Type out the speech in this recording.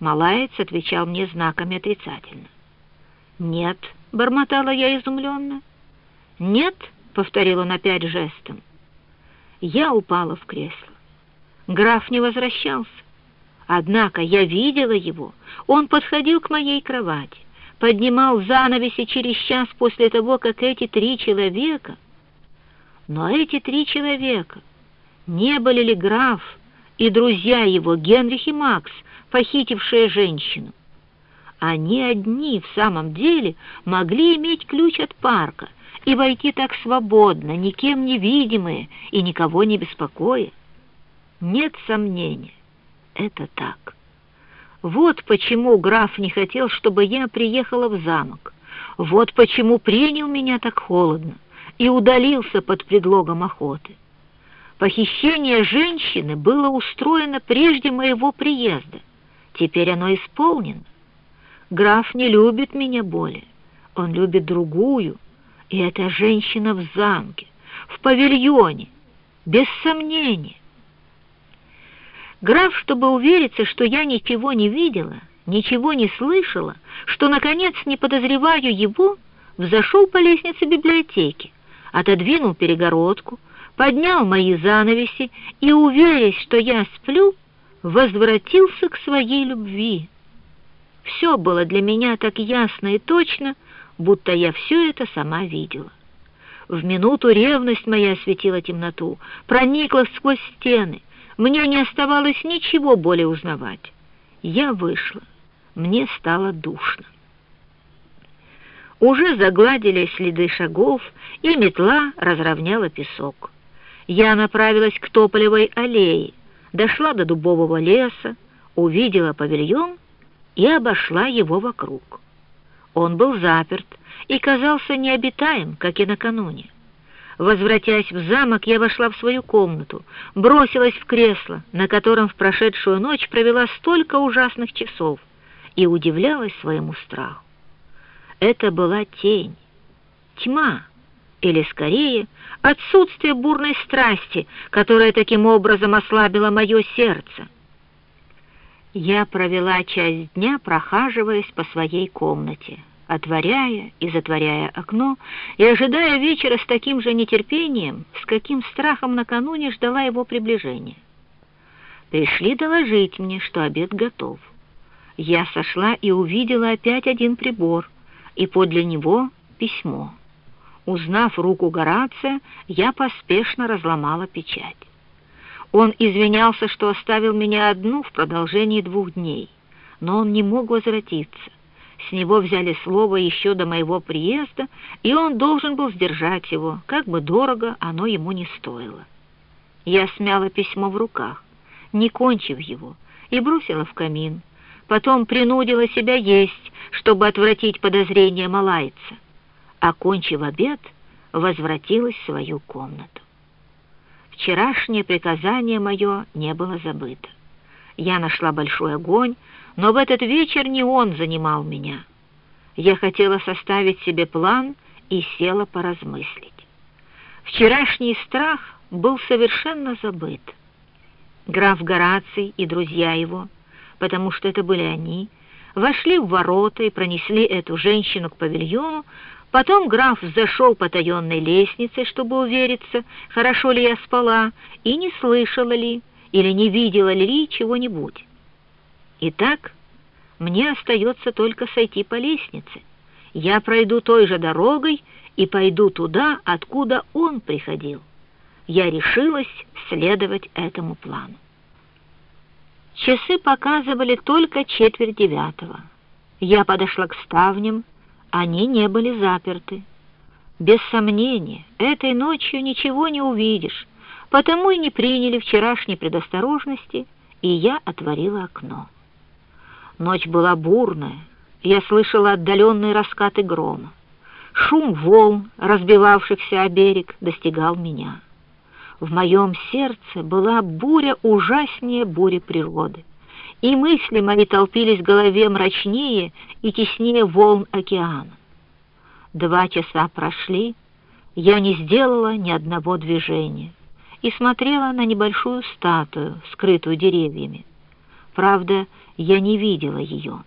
Малаец отвечал мне знаками отрицательно. «Нет», — бормотала я изумленно. «Нет», — повторил он опять жестом. Я упала в кресло. Граф не возвращался. Однако я видела его. Он подходил к моей кровати, поднимал занавеси через час после того, как эти три человека... Но эти три человека не были ли граф и друзья его, Генрих и Макс, похитившие женщину? Они одни в самом деле могли иметь ключ от парка и войти так свободно, никем не видимые и никого не беспокоя. Нет сомнения, это так. Вот почему граф не хотел, чтобы я приехала в замок. Вот почему принял меня так холодно и удалился под предлогом охоты. Похищение женщины было устроено прежде моего приезда. Теперь оно исполнено. Граф не любит меня более. Он любит другую, и эта женщина в замке, в павильоне, без сомнения. Граф, чтобы увериться, что я ничего не видела, ничего не слышала, что, наконец, не подозреваю его, взошел по лестнице библиотеки, отодвинул перегородку, поднял мои занавеси и, уверясь, что я сплю, возвратился к своей любви. Все было для меня так ясно и точно, будто я все это сама видела. В минуту ревность моя осветила темноту, проникла сквозь стены. Мне не оставалось ничего более узнавать. Я вышла. Мне стало душно. Уже загладили следы шагов, и метла разровняла песок. Я направилась к Тополевой аллее, дошла до дубового леса, увидела павильон и обошла его вокруг. Он был заперт и казался необитаем, как и накануне. Возвратясь в замок, я вошла в свою комнату, бросилась в кресло, на котором в прошедшую ночь провела столько ужасных часов, и удивлялась своему страху. Это была тень, тьма, или, скорее, отсутствие бурной страсти, которая таким образом ослабила мое сердце. Я провела часть дня, прохаживаясь по своей комнате, отворяя и затворяя окно и ожидая вечера с таким же нетерпением, с каким страхом накануне ждала его приближения. Пришли доложить мне, что обед готов. Я сошла и увидела опять один прибор, и подле него письмо. Узнав руку Горация, я поспешно разломала печать. Он извинялся, что оставил меня одну в продолжении двух дней, но он не мог возвратиться. С него взяли слово еще до моего приезда, и он должен был сдержать его, как бы дорого оно ему не стоило. Я смяла письмо в руках, не кончив его, и бросила в камин. Потом принудила себя есть, чтобы отвратить подозрения малайца. Окончив обед, возвратилась в свою комнату. Вчерашнее приказание мое не было забыто. Я нашла большой огонь, но в этот вечер не он занимал меня. Я хотела составить себе план и села поразмыслить. Вчерашний страх был совершенно забыт. Граф Гораций и друзья его, потому что это были они, вошли в ворота и пронесли эту женщину к павильону, Потом граф зашел по таенной лестнице, чтобы увериться, хорошо ли я спала, и не слышала ли, или не видела ли чего-нибудь. Итак, мне остается только сойти по лестнице. Я пройду той же дорогой и пойду туда, откуда он приходил. Я решилась следовать этому плану. Часы показывали только четверть девятого. Я подошла к ставням, они не были заперты. Без сомнения, этой ночью ничего не увидишь, потому и не приняли вчерашней предосторожности, и я отворила окно. Ночь была бурная, я слышала отдаленные раскаты грома. Шум волн, разбивавшихся о берег, достигал меня. В моем сердце была буря ужаснее бури природы и мысли мои толпились в голове мрачнее и теснее волн океана. Два часа прошли, я не сделала ни одного движения и смотрела на небольшую статую, скрытую деревьями. Правда, Я не видела ее.